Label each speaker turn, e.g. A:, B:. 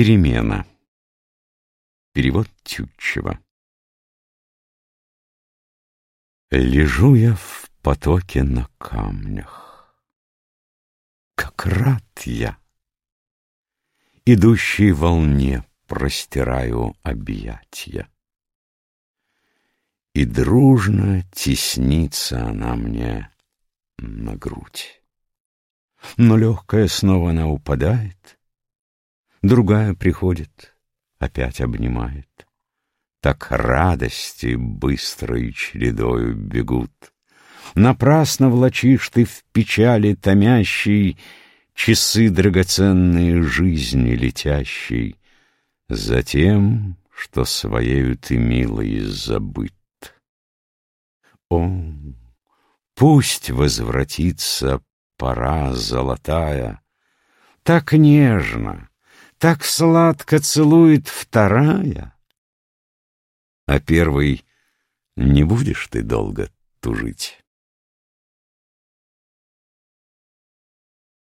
A: Перемена. Перевод Тютчева. Лежу я в потоке на камнях. Как рад я! Идущей волне простираю объятья. И дружно теснится она мне на грудь. Но легкая снова она упадает, Другая приходит, опять обнимает. Так радости быстрой чередою бегут. Напрасно влачишь ты в печали томящей Часы драгоценные жизни летящей, Затем, что своею ты милой забыт. О, пусть возвратится пора золотая, Так нежно, так сладко целует вторая. А первый не будешь ты долго тужить.